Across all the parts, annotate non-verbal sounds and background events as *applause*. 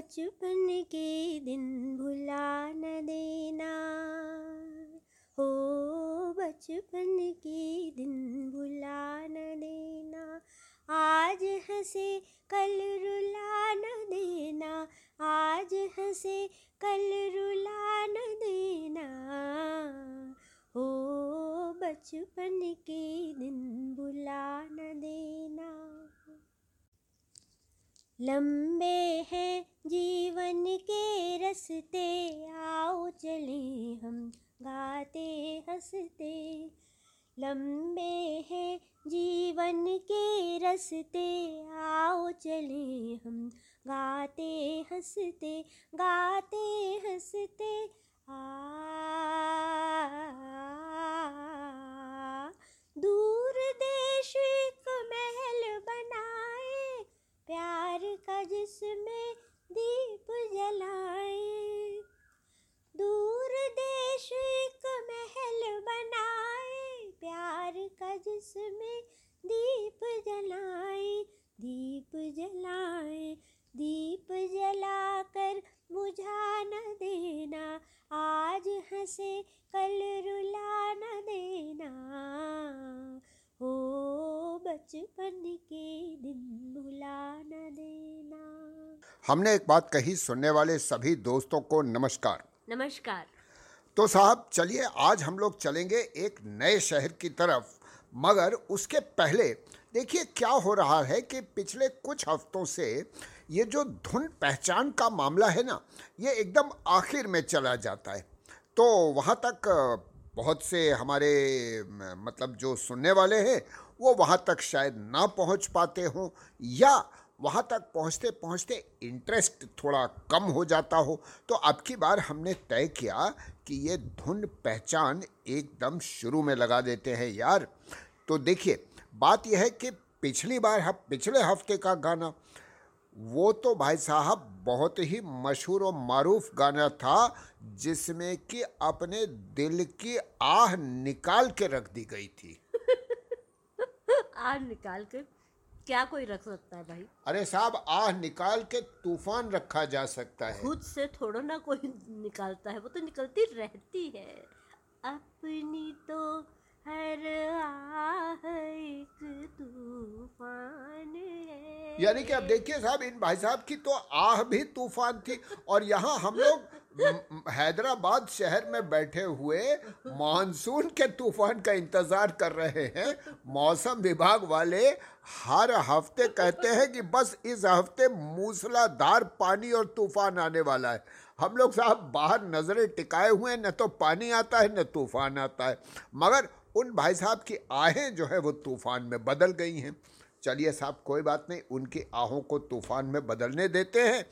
बचपन के दिन भुला न देना। हो, बचपन के दिन भुला न देना। आज हंसे, कल रुला न देना। आज हंसे, कल रुला न देना। हो, बचपन के दिन भुला न देना। लंबे हैं जीवन के रस्ते, आओ चले हम गाते, हँसते। लंबे हैं जीवन के रस्ते, आओ चले हम गाते, हँसते गाते, हँसते। आ, दूर देश एक महल बनाए, प्यार बचपन के दिन भुला न देना। हमने एक बात कही सुनने वाले सभी दोस्तों को नमस्कार। नमस्कार। तो साहब चलिए आज हम लोग चलेंगे एक नए शहर की तरफ़ मगर उसके पहले देखिए क्या हो रहा है कि पिछले कुछ हफ्तों से ये जो धुन पहचान का मामला है ना ये एकदम आखिर में चला जाता है। तो वहाँ तक बहुत से हमारे मतलब जो सुनने वाले हैं वो वहाँ तक शायद ना पहुँच पाते हों, या वहाँ तक पहुँचते पहुँचते इंटरेस्ट थोड़ा कम हो जाता हो। तो अब की बार हमने तय किया कि ये धुन पहचान एकदम शुरू में लगा देते हैं यार। तो देखिए, बात यह है कि पिछली बार हम पिछले हफ़्ते का गाना, वो तो भाई साहब बहुत ही मशहूर और मरूफ गाना था, जिसमें कि अपने दिल की आह निकाल के रख दी गई थी। आज निकाल के क्या कोई रख सकता है भाई? अरे साहब आह निकाल के तूफ़ान रखा जा सकता है। खुद से थोड़ा ना कोई निकालता है वो तो निकलती रहती है। अपनी तो हर आह एक तूफ़ान है। यानी कि अब देखिए साहब इन भाई साहब की तो आह भी तूफ़ान थी और यहाँ हम लोग हैदराबाद शहर में बैठे हुए मानसून के तूफ़ान का इंतज़ार कर रहे हैं। मौसम विभाग वाले हर हफ़्ते कहते हैं कि बस इस हफ़्ते मूसलाधार पानी और तूफ़ान आने वाला है। हम लोग साहब बाहर नज़रें टिकाए हुए हैं, न तो पानी आता है, न तूफ़ान आता है। मगर उन भाई साहब की आहें जो है, वो तूफ़ान में बदल गई हैं। चलिए साहब, कोई बात नहीं, उनकी आहों को तूफ़ान में बदलने देते हैं।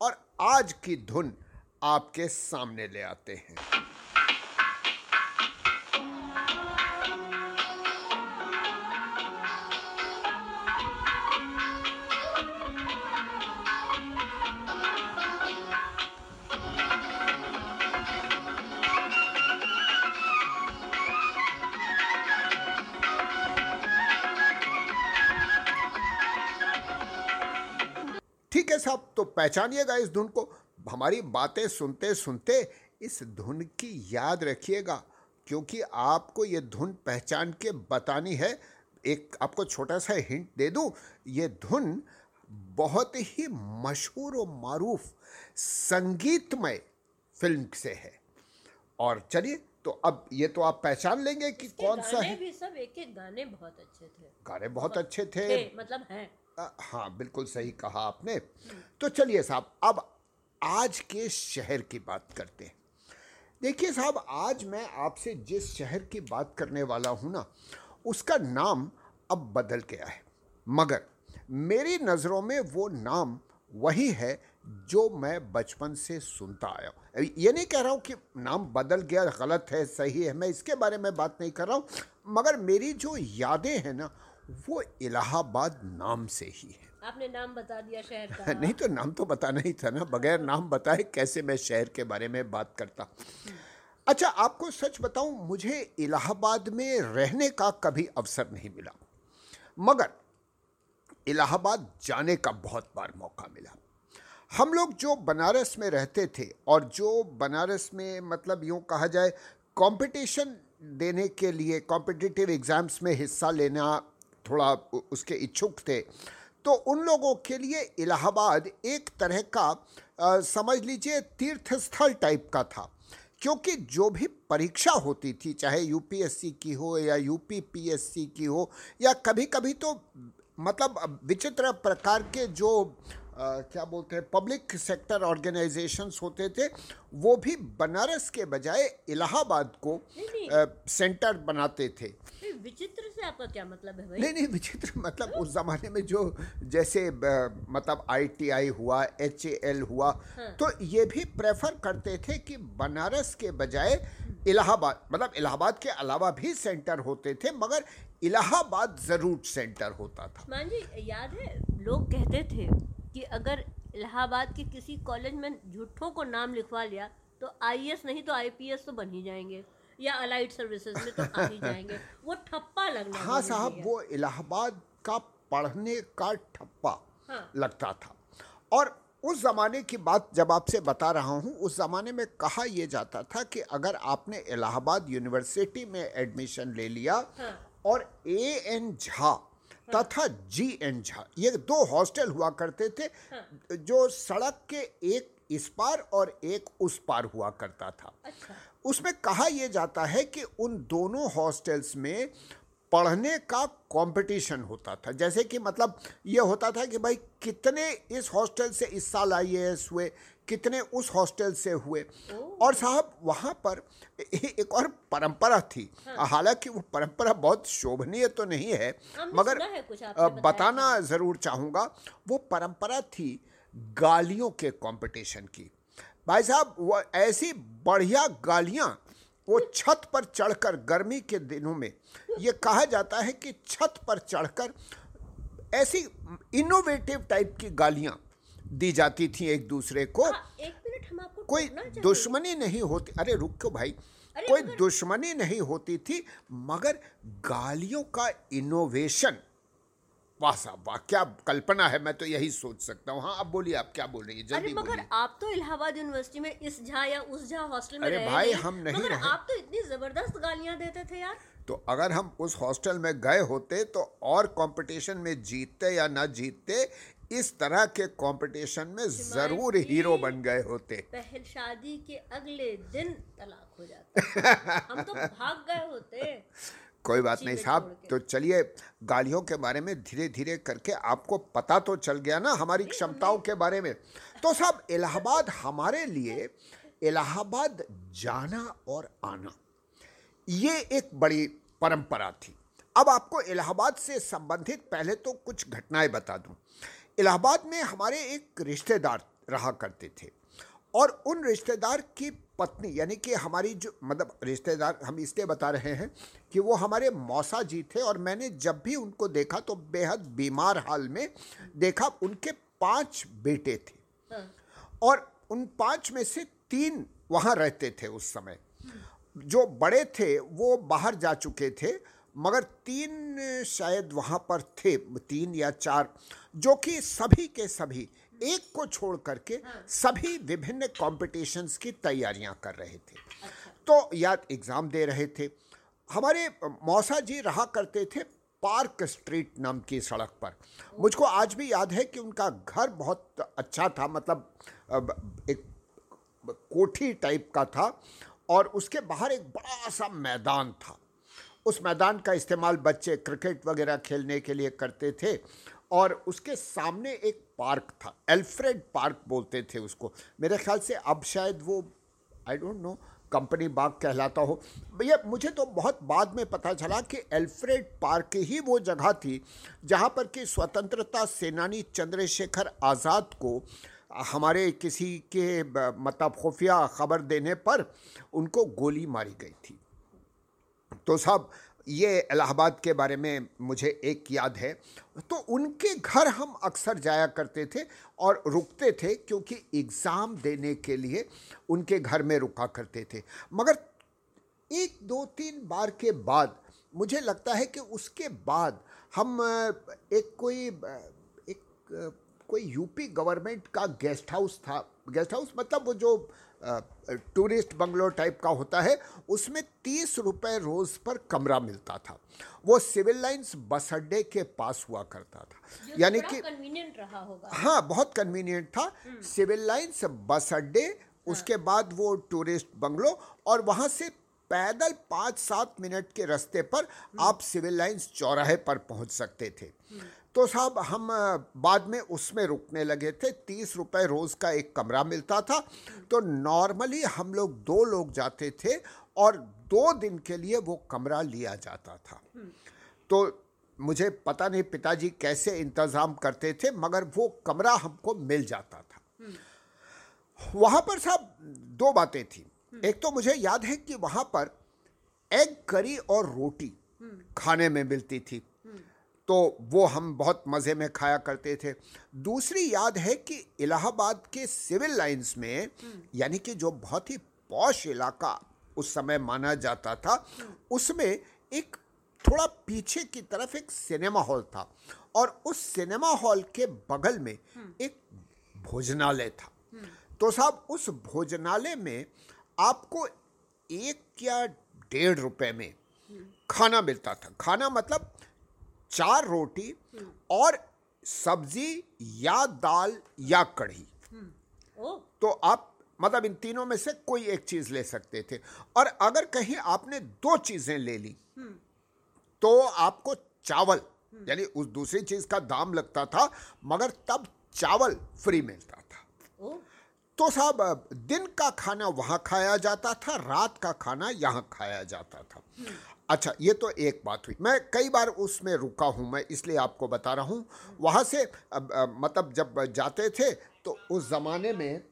और आज की धुन आपके सामने ले आते हैं। ठीक है साहब तो पहचानिएगा इस धुन को। हमारी बातें सुनते सुनते इस धुन की याद रखिएगा क्योंकि आपको ये धुन पहचान के बतानी है। एक आपको छोटा सा हिंट दे दूँ ये धुन बहुत ही मशहूर और मारूफ संगीतमय फ़िल्म से है। और चलिए तो अब ये तो आप पहचान लेंगे कि कौन सा गाने है। भी सब एक एक गाने बहुत अच्छे थे। गाने बहुत अच्छे थे। थे मतलब हैं। हाँ बिल्कुल सही कहा आपने। तो चलिए साहब अब आज के शहर की बात करते हैं। देखिए साहब, आज मैं आपसे जिस शहर की बात करने वाला हूँ ना, उसका नाम अब बदल गया है। मगर मेरी नज़रों में वो नाम वही है जो मैं बचपन से सुनता आया हूँ। ये नहीं कह रहा हूँ कि नाम बदल गया, गलत है, सही है, मैं इसके बारे में बात नहीं कर रहा हूँ, मगर मेरी जो यादें हैं ना, वो इलाहाबाद नाम से ही है। आपने नाम बता दिया शहर का। *laughs* नहीं तो नाम तो बताना ही था ना, बगैर नाम बताए कैसे मैं शहर के बारे में बात करता। अच्छा आपको सच बताऊँ, मुझे इलाहाबाद में रहने का कभी अवसर नहीं मिला। मगर इलाहाबाद जाने का बहुत बार मौका मिला। हम लोग जो बनारस में रहते थे और जो बनारस में मतलब यूँ कहा जाए कंपटीशन देने के लिए कॉम्पिटिटिव एग्ज़ाम्स में हिस्सा लेना थोड़ा उसके इच्छुक थे तो उन लोगों के लिए इलाहाबाद एक तरह का आ, समझ लीजिए तीर्थस्थल टाइप का था। क्योंकि जो भी परीक्षा होती थी चाहे यूपीएससी की हो या यूपीपीएससी की हो या कभी कभी तो मतलब विचित्र प्रकार के जो क्या बोलते हैं पब्लिक सेक्टर ऑर्गेनाइजेशंस होते थे वो भी बनारस के बजाय इलाहाबाद को आ, सेंटर बनाते थे। विचित्र से आपका क्या मतलब है भाई? नहीं नहीं विचित्र मतलब उस जमाने में जो जैसे मतलब आईटीआई हुआ एच हुआ हाँ। तो ये भी प्रेफर करते थे कि बनारस के बजाय इलाहाबाद मतलब इलाहाबाद के अलावा भी सेंटर होते थे मगर इलाहाबाद ज़रूर सेंटर होता था। मान जी याद है लोग कहते थे कि अगर इलाहाबाद के किसी कॉलेज में झूठों को नाम लिखवा लिया तो आईएएस नहीं तो आईपीएस तो बन ही जाएँगे या अलाइड सर्विसेज़ में तो आ ही जाएँगे *laughs* वो ठप्पा लगना हाँ साहब वो इलाहाबाद का पढ़ने का ठप्पा हाँ। लगता था और उस ज़माने की बात जब आपसे बता रहा हूँ उस ज़माने में कहा यह जाता था कि अगर आपने इलाहाबाद यूनिवर्सिटी में एडमिशन ले लिया हाँ। और ए एन झा तथा जी एन झा ये दो हॉस्टल हुआ करते थे हाँ। जो सड़क के एक इस पार और एक उस पार हुआ करता था अच्छा। उसमें कहा यह जाता है कि उन दोनों हॉस्टल्स में पढ़ने का कंपटीशन होता था जैसे कि मतलब ये होता था कि भाई कितने इस हॉस्टल से इस साल आई हुए कितने उस हॉस्टल से हुए। और साहब वहाँ पर एक और परंपरा थी। हाँ। हालाँकि वो परंपरा बहुत शोभनीय तो नहीं है मगर है बताना ज़रूर चाहूँगा वो परंपरा थी गालियों के कंपटीशन की। भाई साहब वो ऐसी बढ़िया गालियाँ वो छत पर चढ़कर गर्मी के दिनों में ये कहा जाता है कि छत पर चढ़कर ऐसी इनोवेटिव टाइप की गालियाँ दी जाती थी एक दूसरे को। हाँ, एक मिनट हम आपको कोई दुश्मनी नहीं होती। अरे रुक क्यों भाई? कोई दुश्मनी नहीं होती थी मगर गालियों का इनोवेशन वाह साहब वाह क्या कल्पना है मैं तो यही सोच सकता हूँ। हाँ अब बोलिए आप क्या बोल रही है? जल्दी मगर आप तो इलाहाबाद यूनिवर्सिटी में इस झा या उस झा हॉस्टल में अरे रहे भाई हम नहीं मगर रहे। आप तो इतनी ज़बरदस्त गालियाँ देते थे यार। तो अगर हम उस हॉस्टल में गए होते तो और कंपटीशन में जीतते या ना जीतते इस तरह के कंपटीशन में ज़रूर हीरो बन गए होते। पहल शादी के अगले दिन तलाक हो जाता। *laughs* हम तो भाग गए होते। कोई बात नहीं साहब तो चलिए गालियों के बारे में धीरे धीरे करके आपको पता तो चल गया ना हमारी क्षमताओं के बारे में। तो साहब इलाहाबाद हमारे लिए इलाहाबाद जाना और आना ये एक बड़ी परंपरा थी। अब आपको इलाहाबाद से संबंधित पहले तो कुछ घटनाएँ बता दूँ। इलाहाबाद में हमारे एक रिश्तेदार रहा करते थे। और उन रिश्तेदार की पत्नी, यानी कि हमारी जो मतलब रिश्तेदार, हम इसलिए बता रहे हैं कि वो हमारे मौसा जी थे और मैंने जब भी उनको देखा तो बेहद बीमार हाल में देखा उनके पाँच बेटे थे। और उन पाँच में से तीन वहाँ रहते थे उस समय। जो बड़े थे वो बाहर जा चुके थे, मगर तीन शायद वहाँ पर थे, तीन या चार। जो कि सभी के सभी एक को छोड़ करके हाँ। सभी विभिन्न कॉम्पिटिशन्स की तैयारियाँ कर रहे थे अच्छा। तो या एग्ज़ाम दे रहे थे हमारे मौसा जी रहा करते थे पार्क स्ट्रीट नाम की सड़क पर मुझको आज भी याद है कि उनका घर बहुत अच्छा था मतलब एक कोठी टाइप का था और उसके बाहर एक बड़ा सा मैदान था उस मैदान का इस्तेमाल बच्चे क्रिकेट वगैरह खेलने के लिए करते थे और उसके सामने एक पार्क था। एल्फ्रेड पार्क बोलते थे उसको। मेरे ख्याल से अब शायद वो आई डोंट नो कंपनी बाग कहलाता हो। भैया, मुझे तो बहुत बाद में पता चला कि एल्फ्रेड पार्क ही वो जगह थी जहाँ पर कि स्वतंत्रता सेनानी चंद्रशेखर आज़ाद को हमारे किसी के मतलब खुफिया खबर देने पर उनको गोली मारी गई थी। तो साहब ये इलाहाबाद के बारे में मुझे एक याद है। तो उनके घर हम अक्सर जाया करते थे और रुकते थे क्योंकि एग्ज़ाम देने के लिए उनके घर में रुका करते थे। मगर एक, दो, तीन बार के बाद मुझे लगता है कि उसके बाद हम, एक कोई एक कोई यूपी गवर्नमेंट का गेस्ट हाउस था। गेस्ट हाउस मतलब वो जो टूरिस्ट बंगलो टाइप का होता है उसमें तीस रुपये रोज पर कमरा मिलता था। वो सिविल लाइंस बस अड्डे के पास हुआ करता था। यानी कि कन्वीनियंट रहा होगा। हाँ बहुत कन्वीनियंट था। सिविल लाइंस बस अड्डे उसके बाद वो टूरिस्ट बंगलो और वहाँ से पैदल पाँच सात मिनट के रास्ते पर आप सिविल लाइंस चौराहे पर पहुँच सकते थे। तो साहब, हम बाद में उसमें रुकने लगे थे। तीस रुपए रोज़ का एक कमरा मिलता था। तो नॉर्मली हम लोग दो लोग जाते थे और दो दिन के लिए वो कमरा लिया जाता था। तो मुझे पता नहीं पिताजी कैसे इंतज़ाम करते थे, मगर वो कमरा हमको मिल जाता था। वहाँ पर साहब, दो बातें थी। एक तो मुझे याद है कि वहाँ पर एग करी और रोटी खाने में मिलती थी। तो वो हम बहुत मज़े में खाया करते थे। दूसरी याद है कि इलाहाबाद के सिविल लाइंस में यानी कि जो बहुत ही पौश इलाका उस समय माना जाता था उसमें एक थोड़ा पीछे की तरफ़ एक सिनेमा हॉल था और उस सिनेमा हॉल के बगल में एक भोजनालय था। तो साहब उस भोजनालय में आपको एक या डेढ़ रुपए में खाना मिलता था। खाना मतलब चार रोटी और सब्ज़ी या दाल या कढ़ी। तो आप मतलब इन तीनों में से कोई एक चीज़ ले सकते थे। और अगर कहीं आपने दो चीज़ें ले ली तो आपको चावल यानी उस दूसरी चीज़ का दाम लगता था मगर तब चावल फ्री मिलता था। ओ। तो साहब दिन का खाना वहाँ खाया जाता था रात का खाना यहाँ खाया जाता था। अच्छा ये तो एक बात हुई। मैं कई बार उसमें रुका हूँ मैं इसलिए आपको बता रहा हूँ। वहाँ से अब, अब, मतलब जब जाते थे तो उस ज़माने में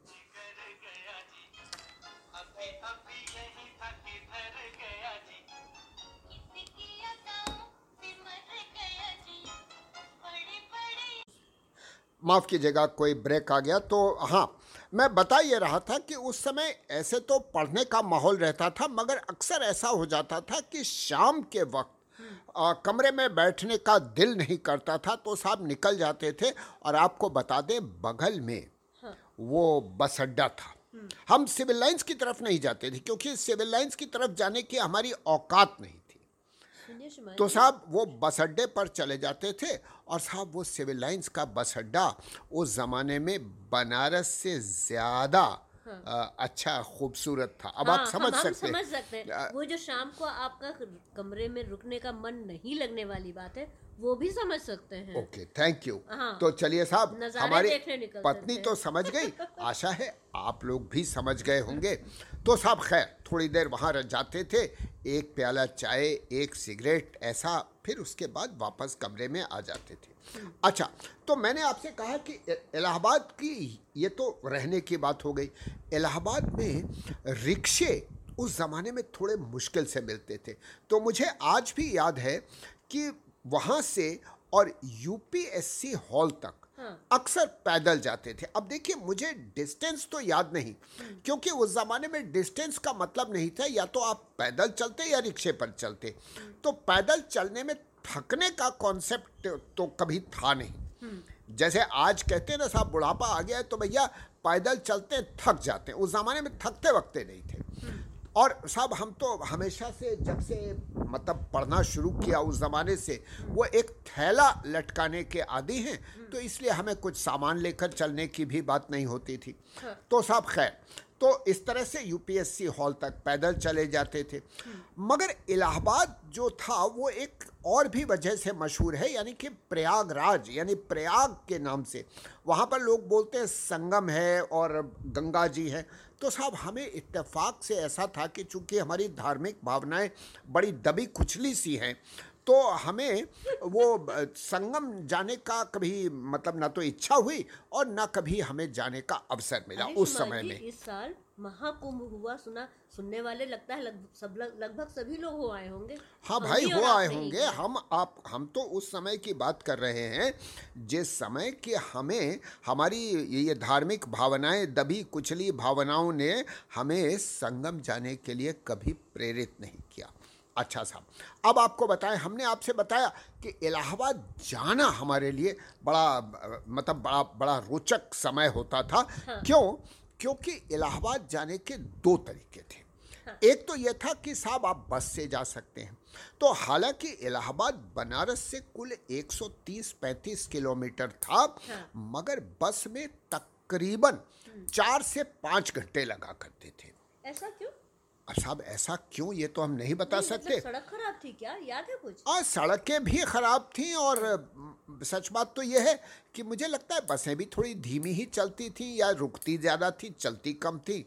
माफ़ कीजिएगा कोई ब्रेक आ गया तो हाँ मैं बता ये रहा था कि उस समय ऐसे तो पढ़ने का माहौल रहता था मगर अक्सर ऐसा हो जाता था कि शाम के वक्त आ, कमरे में बैठने का दिल नहीं करता था तो साहब निकल जाते थे और आपको बता दें बगल में वो बस अड्डा था। हम सिविल लाइंस की तरफ़ नहीं जाते थे क्योंकि सिविल लाइंस की तरफ़ जाने की हमारी औकात नहीं तो साहब वो बस अड्डे पर चले जाते थे और साहब वो सिविल लाइंस का बस अड्डा उस ज़माने में बनारस से ज़्यादा अ, अच्छा खूबसूरत था। अब हाँ, आप हाँ, समझ हम, हम सकते समझ सकते हैं। आ, वो जो शाम को आपका कमरे में रुकने का मन नहीं लगने वाली बात है वो भी समझ सकते हैं। ओके थैंक यू हाँ। तो चलिए साहब हमारी पत्नी तो समझ गई। *laughs* आशा है आप लोग भी समझ गए होंगे। तो साहब खैर थोड़ी देर वहाँ रह जाते थे। एक प्याला चाय एक सिगरेट ऐसा फिर उसके बाद वापस कमरे में आ जाते थे। अच्छा तो मैंने आपसे कहा कि इलाहाबाद की ये तो रहने की बात हो गई। इलाहाबाद में रिक्शे उस ज़माने में थोड़े मुश्किल से मिलते थे। तो मुझे आज भी याद है कि वहाँ से और यूपीएससी हॉल तक अक्सर पैदल जाते थे। अब देखिए, मुझे डिस्टेंस तो याद नहीं, क्योंकि उस ज़माने में डिस्टेंस का मतलब नहीं था, या तो आप पैदल चलते या रिक्शे पर चलते। तो पैदल चलने में थकने का कॉन्सेप्ट तो कभी था नहीं। जैसे आज कहते हैं ना, साहब, बुढ़ापा आ गया है तो भैया पैदल चलते थक जाते हैं। उस ज़माने में थकते वक्ते नहीं थे। और साहब हम तो हमेशा से जब से मतलब पढ़ना शुरू किया उस ज़माने से वो एक थैला लटकाने के आदि हैं तो इसलिए हमें कुछ सामान लेकर चलने की भी बात नहीं होती थी। तो साहब खैर तो इस तरह से यूपीएससी हॉल तक पैदल चले जाते थे। मगर इलाहाबाद जो था वो एक और भी वजह से मशहूर है यानी कि प्रयागराज यानी प्रयाग के नाम से। वहाँ पर लोग बोलते हैं संगम है और गंगा जी है। तो साहब हमें इत्तेफाक से ऐसा था कि चूँकि हमारी धार्मिक भावनाएँ बड़ी दबी कुचली सी हैं तो हमें वो संगम जाने का कभी मतलब ना तो इच्छा हुई और ना कभी हमें जाने का अवसर मिला उस समय में। इस साल महाकुंभ हुआ सुना सुनने वाले लगता है सब लग, लगभग सभी लोग हो आए होंगे। हाँ भाई हो आए होंगे। हम आप हम तो उस समय की बात कर रहे हैं जिस समय कि हमें हमारी ये ये धार्मिक भावनाएँ दबी कुचली भावनाओं ने हमें संगम जाने के लिए कभी प्रेरित नहीं किया। अच्छा साहब अब आपको बताएँ हमने आपसे बताया कि इलाहाबाद जाना हमारे लिए बड़ा मतलब बड़ा बड़ा रोचक समय होता था। हाँ। क्यों? क्योंकि इलाहाबाद जाने के दो तरीके थे। एक तो यह था कि साहब आप बस से जा सकते हैं। तो हालाँकि इलाहाबाद बनारस से कुल 130-35 किलोमीटर था मगर बस में तकरीबन चार से पाँच घंटे लगा करते थे। ऐसा क्यों? अब साहब ऐसा क्यों? ये तो हम नहीं बता नहीं, सकते। मतलब सड़क खराब थी क्या? याद है कुछ? और सड़कें भी खराब थी और सच बात तो यह है कि मुझे लगता है बसें भी थोड़ी धीमी ही चलती थी या रुकती ज़्यादा थी चलती कम थी।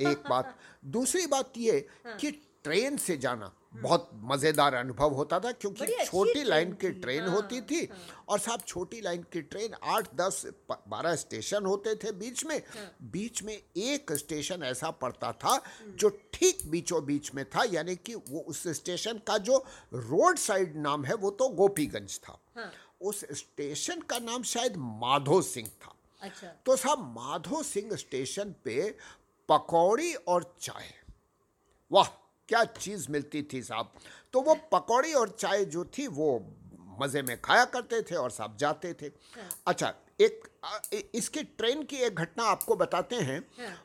एक *laughs* बात दूसरी बात ये हाँ। कि ट्रेन से जाना बहुत मज़ेदार अनुभव होता था क्योंकि छोटी लाइन की ट्रेन हाँ, होती थी हाँ, और साहब छोटी लाइन की ट्रेन आठ दस बारह स्टेशन होते थे बीच में। हाँ, बीच में एक स्टेशन ऐसा पड़ता था जो ठीक बीचों बीच में था यानी कि वो उस स्टेशन का जो रोड साइड नाम है वो तो गोपीगंज था। हाँ। उस स्टेशन का नाम शायद माधो सिंह था। अच्छा। तो साहब माधो सिंह स्टेशन पे पकौड़ी और चाय। वाह! क्या चीज़ मिलती थी साहब? तो वो पकौड़ी और चाय जो थी वो मज़े में खाया करते थे और साहब जाते थे। अच्छा एक इसकी ट्रेन की एक घटना आपको बताते हैं।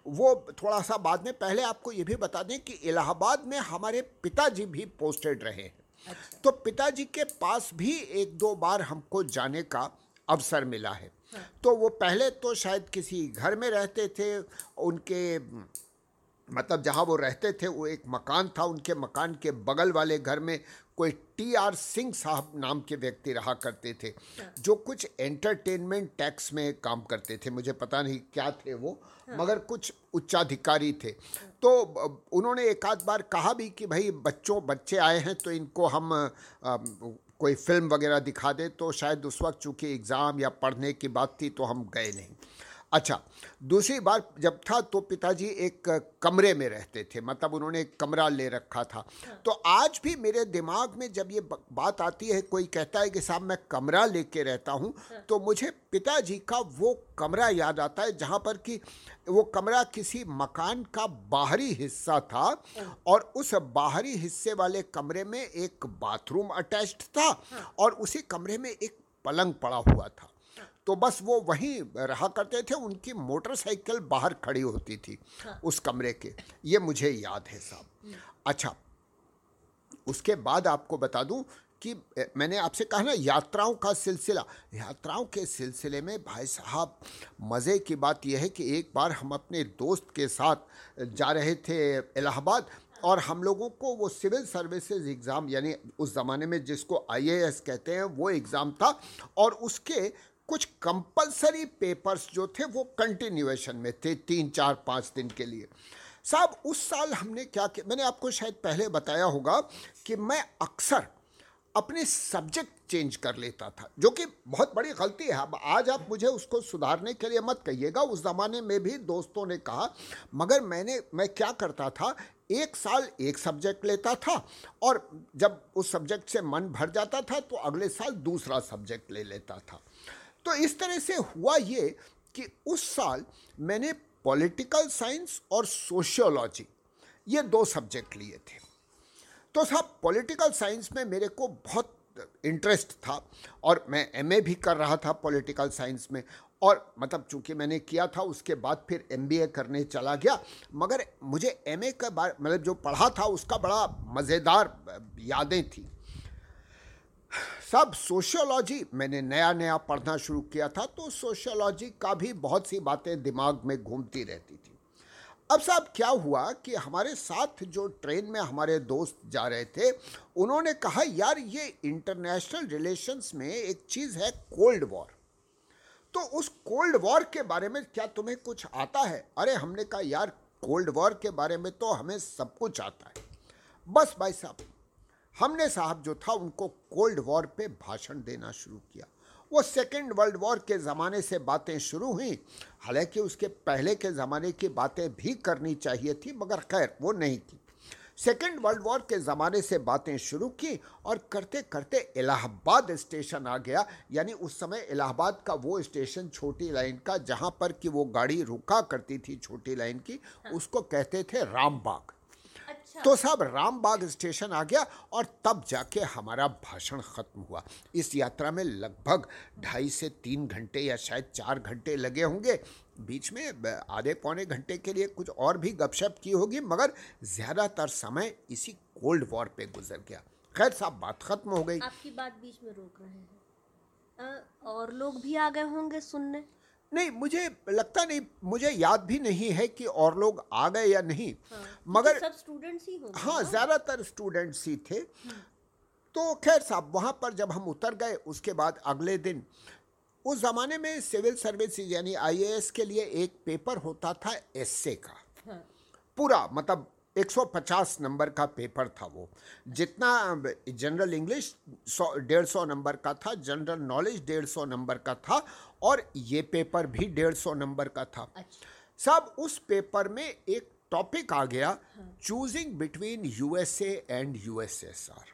वो थोड़ा सा बाद में पहले आपको ये भी बता दें कि इलाहाबाद में हमारे पिताजी भी पोस्टेड रहे हैं। अच्छा। तो पिताजी के पास भी एक दो बार हमको जाने का अवसर मिला है। तो वो पहले तो शायद किसी घर में रहते थे उनके मतलब जहाँ वो रहते थे वो एक मकान था उनके मकान के बगल वाले घर में कोई टी आर सिंह साहब नाम के व्यक्ति रहा करते थे जो कुछ एंटरटेनमेंट टैक्स में काम करते थे मुझे पता नहीं क्या थे वो मगर कुछ उच्चाधिकारी थे। तो उन्होंने एक आध बार कहा भी कि भाई बच्चों बच्चे आए हैं तो इनको हम अ, कोई फ़िल्म वगैरह दिखा दें तो शायद उस वक्त चूँकि एग्ज़ाम या पढ़ने की बात थी तो हम गए नहीं। अच्छा दूसरी बार जब था तो पिताजी एक कमरे में रहते थे मतलब उन्होंने एक कमरा ले रखा था। तो आज भी मेरे दिमाग में जब ये बात आती है कोई कहता है कि साहब मैं कमरा लेके रहता हूँ तो मुझे पिताजी का वो कमरा याद आता है जहाँ पर कि वो कमरा किसी मकान का बाहरी हिस्सा था और उस बाहरी हिस्से वाले कमरे में एक बाथरूम अटैच्ड था और उसी कमरे में एक पलंग पड़ा हुआ था। तो बस वो वहीं रहा करते थे उनकी मोटरसाइकिल बाहर खड़ी होती थी हाँ। उस कमरे के। ये मुझे याद है साहब। अच्छा उसके बाद आपको बता दूँ कि मैंने आपसे कहा ना यात्राओं का सिलसिला। यात्राओं के सिलसिले में भाई साहब मज़े की बात यह है कि एक बार हम अपने दोस्त के साथ जा रहे थे इलाहाबाद और हम लोगों को वो सिविल सर्विसेज़ एग्ज़ाम यानी उस ज़माने में जिसको आईएएस कहते हैं वो एग्ज़ाम था और उसके कुछ कंपलसरी पेपर्स जो थे वो कंटिन्यूएशन में थे तीन, चार, पाँच दिन के लिए। साहब, उस साल हमने क्या किया मैंने आपको शायद पहले बताया होगा कि मैं अक्सर अपने सब्जेक्ट चेंज कर लेता था, जो कि बहुत बड़ी गलती है। अब आज आप मुझे उसको सुधारने के लिए मत कहिएगा। उस ज़माने में भी दोस्तों ने कहा, मगर मैंने, मैं क्या करता था, एक साल एक सब्जेक्ट लेता था और जब उस सब्जेक्ट से मन भर जाता था तो अगले साल दूसरा सब्जेक्ट ले लेता था। तो इस तरह से हुआ ये कि उस साल मैंने पॉलिटिकल साइंस और सोशियोलॉजी ये दो सब्जेक्ट लिए थे। तो साहब, पॉलिटिकल साइंस में मेरे को बहुत इंटरेस्ट था और मैं एमए भी कर रहा था पॉलिटिकल साइंस में और मतलब चूँकि मैंने किया था, उसके बाद फिर एमबीए करने चला गया। मगर मुझे एमए का मतलब जो पढ़ा था, उसका बड़ा मज़ेदार यादें थी। सब सोशियोलॉजी, मैंने नया नया पढ़ना शुरू किया था तो सोशियोलॉजी का भी बहुत सी बातें दिमाग में घूमती रहती थी। अब साहब, क्या हुआ कि हमारे साथ जो ट्रेन में हमारे दोस्त जा रहे थे, उन्होंने कहा, यार, ये इंटरनेशनल रिलेशंस में एक चीज़ है, कोल्ड वॉर। तो उस कोल्ड वॉर के बारे में क्या तुम्हें कुछ आता है? अरे, हमने कहा, यार, कोल्ड वॉर के बारे में तो हमें सब कुछ आता है। बस भाई साहब हमने साहब जो था उनको कोल्ड वॉर पे भाषण देना शुरू किया। वो सेकेंड वर्ल्ड वॉर के ज़माने से बातें शुरू हुई। हालाँकि उसके पहले के ज़माने की बातें भी करनी चाहिए थी, मगर खैर, वो नहीं की सेकेंड वर्ल्ड वॉर के ज़माने से बातें शुरू की और करते करते इलाहाबाद स्टेशन आ गया। यानी उस समय इलाहाबाद का वो स्टेशन छोटी लाइन का, जहाँ पर कि वो गाड़ी रुका करती थी छोटी लाइन की, उसको कहते थे रामबाग। अच्छा। तो साहब रामबाग स्टेशन आ गया और तब जाके हमारा भाषण खत्म हुआ। इस यात्रा में लगभग ढाई से तीन घंटे या शायद चार घंटे लगे होंगे। बीच में आधे पौने घंटे के लिए कुछ और भी गपशप की होगी मगर ज़्यादातर समय इसी कोल्ड वॉर पे गुजर गया। खैर साहब बात खत्म हो गई। आपकी बात बीच में रोक रहे हैं। और लोग भी आ गए होंगे सुनने। नहीं मुझे लगता नहीं मुझे याद भी नहीं है कि और लोग आ गए या नहीं हाँ, मगर सब स्टूडेंट्स ही हाँ ज़्यादातर स्टूडेंट्स ही थे। तो खैर साहब वहाँ पर जब हम उतर गए उसके बाद अगले दिन उस ज़माने में सिविल सर्विस यानी आईएएस के लिए एक पेपर होता था एसए का। हाँ, पूरा मतलब 150 नंबर का पेपर था वो। जितना जनरल इंग्लिश सौ डेढ़ सौ नंबर का था जनरल नॉलेज डेढ़ सौ नंबर का था और ये पेपर भी डेढ़ सौ नंबर का था। अच्छा। साहब उस पेपर में एक टॉपिक आ गया choosing between USA and USSR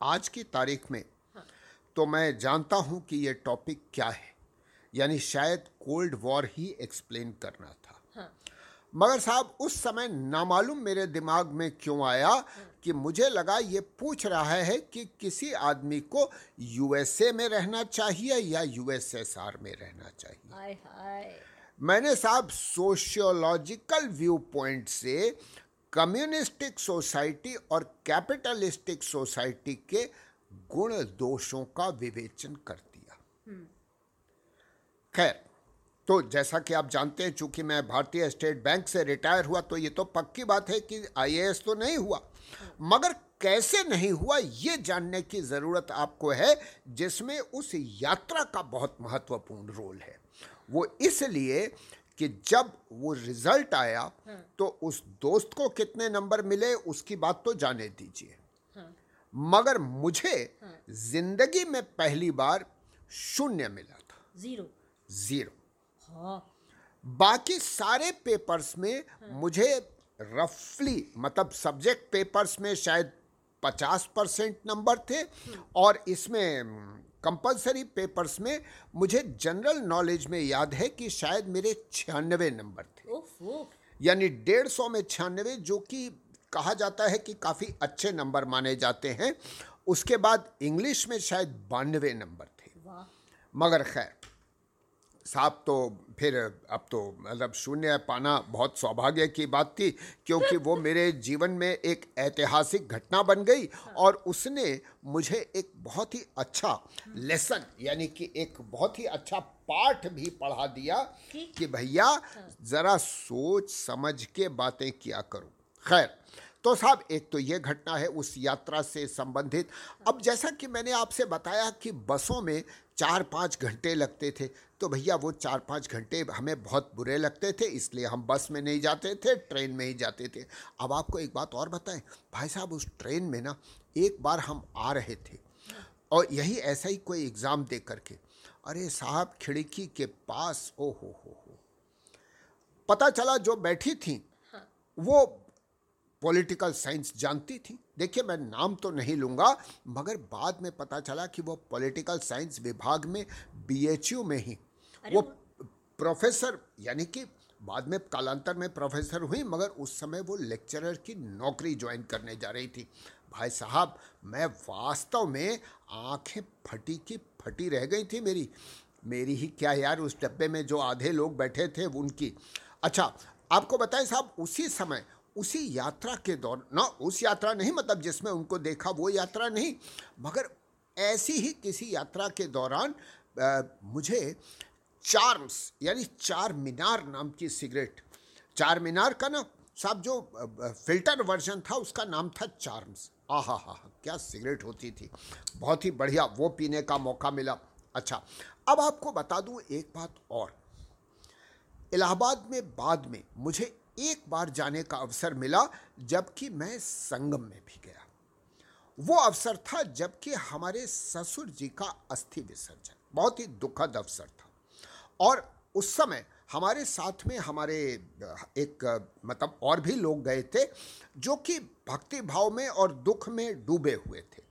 आज की तारीख में तो मैं जानता हूँ कि ये टॉपिक क्या है। यानी शायद कोल्ड वॉर ही एक्सप्लेन करना था। हाँ मगर साहब उस समय नामालूम मेरे दिमाग में क्यों आया कि मुझे लगा ये पूछ रहा है कि किसी आदमी को यूएसए में रहना चाहिए या यूएसएसआर में रहना चाहिए। Hi hi. मैंने साहब सोशियोलॉजिकल व्यू पॉइंट से कम्युनिस्टिक सोसाइटी और कैपिटलिस्टिक सोसाइटी के गुण दोषों का विवेचन कर दिया। खैर तो जैसा कि आप जानते हैं चूँकि मैं भारतीय स्टेट बैंक से रिटायर हुआ तो ये तो पक्की बात है कि आईएएस तो नहीं हुआ। मगर कैसे नहीं हुआ ये जानने की ज़रूरत आपको है जिसमें उस यात्रा का बहुत महत्वपूर्ण रोल है। वो इसलिए कि जब वो रिज़ल्ट आया तो उस दोस्त को कितने नंबर मिले उसकी बात तो जाने दीजिए। हाँ। मगर मुझे ज़िंदगी में पहली बार शून्य मिला था। ज़ीरो। ज़ीरो। हाँ। बाकी सारे पेपर्स में मुझे रफली मतलब सब्जेक्ट पेपर्स में शायद पचास परसेंट नंबर थे और इसमें कंपलसरी पेपर्स में मुझे जनरल नॉलेज में याद है कि शायद मेरे छियानवे नंबर थे। यानी डेढ़ सौ में छियानवे जो कि कहा जाता है कि काफ़ी अच्छे नंबर माने जाते हैं। उसके बाद इंग्लिश में शायद बानवे नंबर थे। मगर खैर साहब तो फिर अब तो मतलब शून्य पाना बहुत सौभाग्य की बात थी क्योंकि वो मेरे जीवन में एक ऐतिहासिक घटना बन गई और उसने मुझे एक बहुत ही अच्छा लेसन यानी कि एक बहुत ही अच्छा पाठ भी पढ़ा दिया कि- भैया ज़रा सोच समझ के बातें किया करो। खैर तो साहब एक तो ये घटना है उस यात्रा से संबंधित। अब जैसा कि मैंने आपसे बताया कि बसों में चार पाँच घंटे लगते थे तो भैया वो चार पाँच घंटे हमें बहुत बुरे लगते थे इसलिए हम बस में नहीं जाते थे ट्रेन में ही जाते थे। अब आपको एक बात और बताएँ भाई साहब उस ट्रेन में ना एक बार हम आ रहे थे और यही ऐसा ही कोई एग्ज़ाम दे करके अरे साहब खिड़की के पास ओ हो हो हो। पता चला जो बैठी थी वो पॉलिटिकल साइंस जानती थी। देखिए मैं नाम तो नहीं लूँगा मगर बाद में पता चला कि वो पॉलिटिकल साइंस विभाग में बीएचयू में ही वो प्रोफेसर यानी कि बाद में कालांतर में प्रोफेसर हुई मगर उस समय वो लेक्चरर की नौकरी ज्वाइन करने जा रही थी। भाई साहब मैं वास्तव में आँखें फटी की फटी रह गई थी मेरी। मेरी ही क्या यार उस डब्बे में जो आधे लोग बैठे थे उनकी। अच्छा आपको बताएँ साहब उसी समय उसी यात्रा के दौर ना उस यात्रा नहीं मतलब जिसमें उनको देखा वो यात्रा नहीं मगर ऐसी ही किसी यात्रा के दौरान अ, मुझे चार्म्स, यानी चार मीनार नाम की सिगरेट। चार मीनार का ना, साहब जो फ़िल्टर वर्जन था, उसका नाम था चार्म्स। आहा हा हा क्या सिगरेट होती थी। बहुत ही बढ़िया, वो पीने का मौका मिला। अच्छा अब आपको बता दूँ एक बात और। इलाहाबाद में बाद में मुझे एक बार जाने का अवसर मिला, जबकि मैं संगम में भी गया। वो अवसर था, जबकि हमारे ससुर जी का अस्थि विसर्जन। बहुत ही दुखद अवसर था। और उस समय हमारे साथ में हमारे एक मतलब और भी लोग गए थे जो कि भक्ति भाव में और दुख में डूबे हुए थे।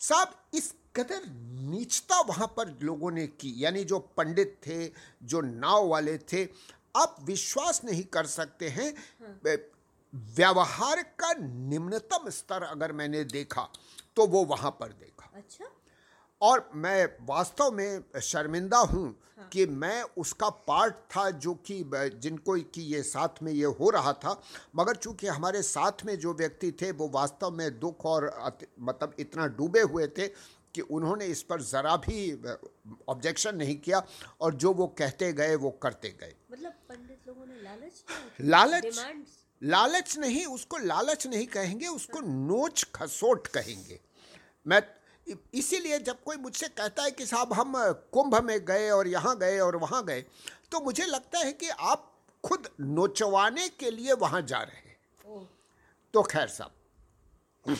साहब इस कदर नीचता वहाँ पर लोगों ने की यानी जो पंडित थे जो नाव वाले थे आप विश्वास नहीं कर सकते हैं व्यवहार का निम्नतम स्तर अगर मैंने देखा तो वो वहाँ पर देखा। अच्छा। और मैं वास्तव में शर्मिंदा हूँ कि मैं उसका पार्ट था जो कि जिनको कि ये साथ में ये हो रहा था। मगर चूँकि हमारे साथ में जो व्यक्ति थे वो वास्तव में दुख और मतलब इतना डूबे हुए थे कि उन्होंने इस पर ज़रा भी ऑब्जेक्शन नहीं किया और जो वो कहते गए वो करते गए। मतलब पंडित लोगों ने लालच लालच? लालच नहीं उसको लालच नहीं कहेंगे उसको नोच खसोट कहेंगे। मैं इसीलिए जब कोई मुझसे कहता है कि साहब हम कुंभ में गए और यहाँ गए और वहाँ गए तो मुझे लगता है कि आप खुद नोचवाने के लिए वहाँ जा रहे हैं। तो खैर साहब।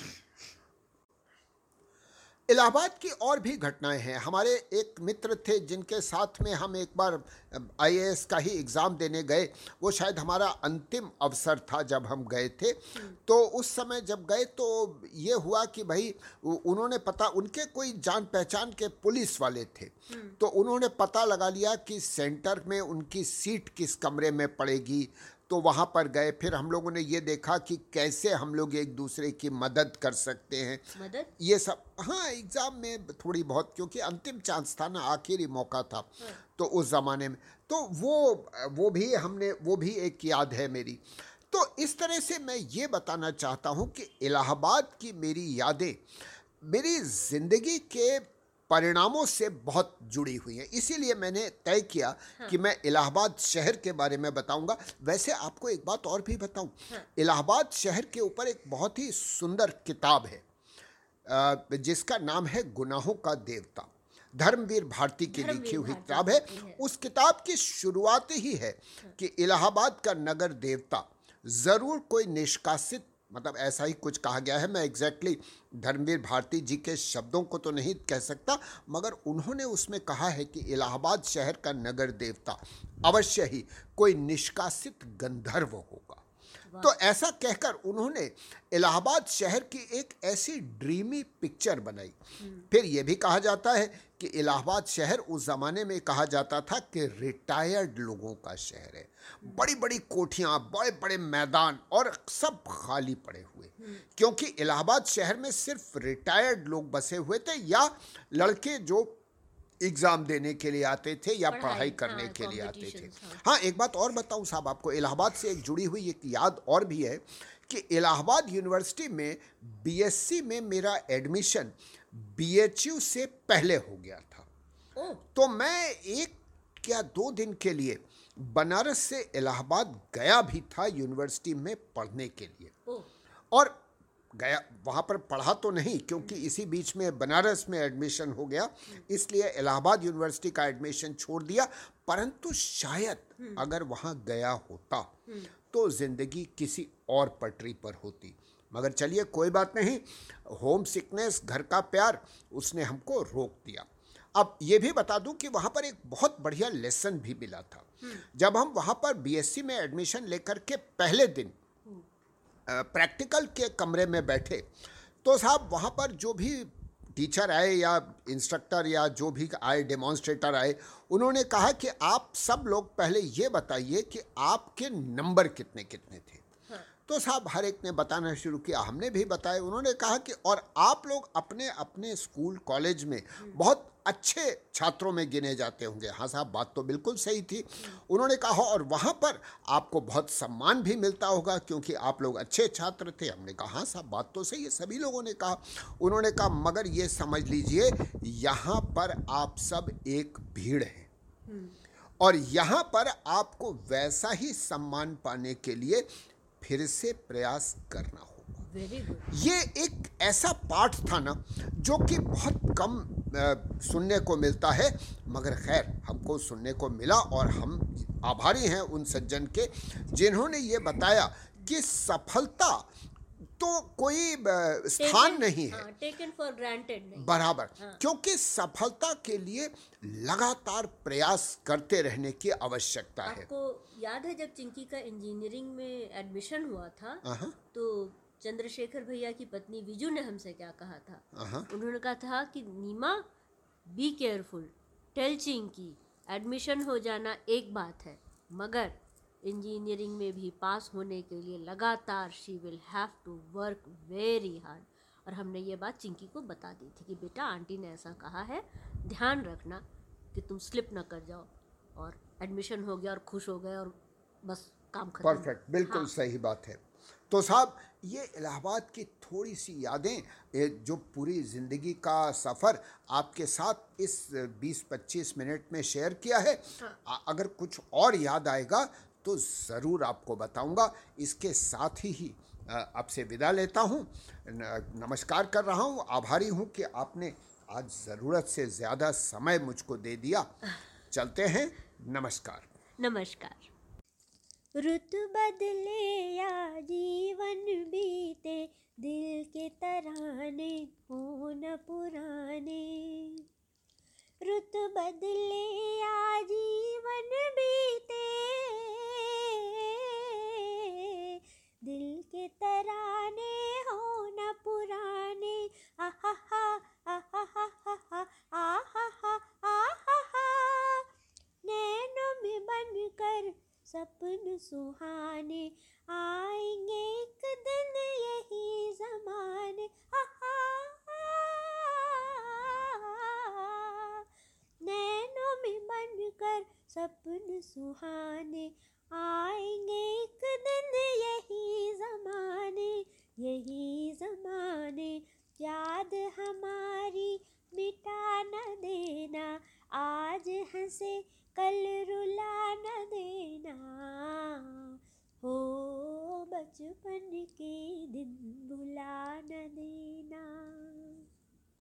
इलाहाबाद की और भी घटनाएँ हैं। हमारे एक मित्र थे जिनके साथ में हम एक बार आईएएस का ही एग्ज़ाम देने गए। वो शायद हमारा अंतिम अवसर था जब हम गए थे। तो उस समय जब गए तो ये हुआ कि भाई उन्होंने पता उनके कोई जान पहचान के पुलिस वाले थे। तो उन्होंने पता लगा लिया कि सेंटर में उनकी सीट किस कमरे में पड़ेगी। तो वहाँ पर गए फिर हम लोगों ने ये देखा कि कैसे हम लोग एक दूसरे की मदद कर सकते हैं। मदद? ये सब हाँ एग्ज़ाम में थोड़ी बहुत क्योंकि अंतिम चांस था ना आखिरी मौका था। तो उस ज़माने में तो वो वो भी हमने वो भी एक याद है मेरी। तो इस तरह से मैं ये बताना चाहता हूँ कि इलाहाबाद की मेरी यादें मेरी ज़िंदगी के परिणामों से बहुत जुड़ी हुई हैं इसीलिए मैंने तय किया हाँ। कि मैं इलाहाबाद शहर के बारे में बताऊँगा वैसे आपको एक बात और भी बताऊँ हाँ। इलाहाबाद शहर के ऊपर एक बहुत ही सुंदर किताब है जिसका नाम है गुनाहों का देवता धर्मवीर भारती की लिखी हुई किताब है है। उस किताब की शुरुआत ही है कि इलाहाबाद का नगर देवता ज़रूर कोई निष्कासित मतलब ऐसा ही कुछ कहा गया है। मैं एग्जैक्टली exactly धर्मवीर भारती जी के शब्दों को तो नहीं कह सकता, मगर उन्होंने उसमें कहा है कि इलाहाबाद शहर का नगर देवता अवश्य ही कोई निष्कासित गंधर्व होगा तो ऐसा कहकर उन्होंने इलाहाबाद शहर की एक ऐसी ड्रीमी पिक्चर बनाई। फिर यह भी कहा जाता है कि इलाहाबाद शहर उस जमाने में कहा जाता था कि रिटायर्ड लोगों का शहर है। बड़ी बड़ी कोठियाँ बड़े बड़े मैदान और सब खाली पड़े हुए। क्योंकि इलाहाबाद शहर में सिर्फ़ रिटायर्ड लोग बसे हुए थे या लड़के जो एग्ज़ाम देने के लिए आते थे या पढ़ाई, पढ़ाई करने हाँ, के लिए आते थे। हाँ। हाँ एक बात और बताऊँ साहब आपको इलाहाबाद से एक जुड़ी हुई एक याद और भी है कि इलाहाबाद यूनिवर्सिटी में बीएससी में मेरा एडमिशन बीएचयू से पहले हो गया था। ओह तो मैं एक या दो दिन के लिए बनारस से इलाहाबाद गया भी था यूनिवर्सिटी में पढ़ने के लिए। ओह और गया वहाँ पर पढ़ा तो नहीं क्योंकि इसी बीच में बनारस में एडमिशन हो गया इसलिए इलाहाबाद यूनिवर्सिटी का एडमिशन छोड़ दिया परंतु शायद अगर वहाँ गया होता तो ज़िंदगी किसी और पटरी पर होती। मगर चलिए कोई बात नहीं होम सिकनेस घर का प्यार उसने हमको रोक दिया। अब ये भी बता दूँ कि वहाँ पर एक बहुत बढ़िया लेसन भी मिला था। जब हम वहाँ पर बीएससी में एडमिशन लेकर के पहले दिन प्रैक्टिकल के कमरे में बैठे तो साहब वहाँ पर जो भी टीचर आए या इंस्ट्रक्टर या जो भी आए डेमोन्स्ट्रेटर आए उन्होंने कहा कि आप सब लोग पहले ये बताइए कि आपके नंबर कितने कितने थे। तो साहब हर एक ने बताना शुरू किया हमने भी बताया उन्होंने कहा कि और आप लोग अपने अपने स्कूल कॉलेज में बहुत अच्छे छात्रों में गिने जाते होंगे। हाँ साहब, बात तो बिल्कुल सही थी। उन्होंने कहा, और वहाँ पर आपको बहुत सम्मान भी मिलता होगा, क्योंकि आप लोग अच्छे छात्र थे। हमने कहा हाँ साहब, बात तो सही है। सभी लोगों ने कहा। उन्होंने कहा, मगर ये समझ लीजिए, यहाँ पर आप सब एक भीड़ हैं। और यहाँ पर आपको वैसा ही सम्मान पाने के लिए फिर से प्रयास करना गुड ये एक ऐसा पाठ था ना जो कि बहुत कम सुनने को मिलता है मगर खैर हमको सुनने को मिला और हम आभारी हैं उन सज्जन के जिन्होंने ये बताया कि सफलता तो कोई स्थान नहीं है। टेकन फॉर ग्रांटेड बराबर। क्योंकि सफलता के लिए लगातार प्रयास करते रहने की आवश्यकता है। आपको याद है जब चिंकी का इंजीनियरिंग में एडमिशन हुआ था अहं, तो चंद्रशेखर भैया की पत्नी विजू ने हमसे क्या कहा था? उन्होंने कहा था कि Neema be careful tell Chinki admission हो जाना एक बात है मगर इंजीनियरिंग में भी पास होने के लिए लगातार she will have to work very hard और हमने ये बात चिंकी को बता दी थी कि बेटा आंटी ने ऐसा कहा है ध्यान रखना कि तुम स्लिप ना कर जाओ और एडमिशन हो गया और खुश हो गए और बस काम खत्म। परफेक्ट बिल्कुल हाँ। सही बात है। तो साहब ये इलाहाबाद की थोड़ी सी यादें जो पूरी ज़िंदगी का सफ़र आपके साथ इस 20-25 मिनट में शेयर किया है हाँ। अगर कुछ और याद आएगा तो ज़रूर आपको बताऊँगा। इसके साथ ही ही आपसे विदा लेता हूँ। नमस्कार कर रहा हूँ। आभारी हूँ कि आपने आज ज़रूरत से ज़्यादा समय मुझको दे दिया। चलते हैं। नमस्कार। नमस्कार। रुत बदले या जीवन बीते दिल के तराने हो न पुराने। सुहाने आएँगे एक दिन यही जमाने। नैनों में बनकर सपन सुहाने।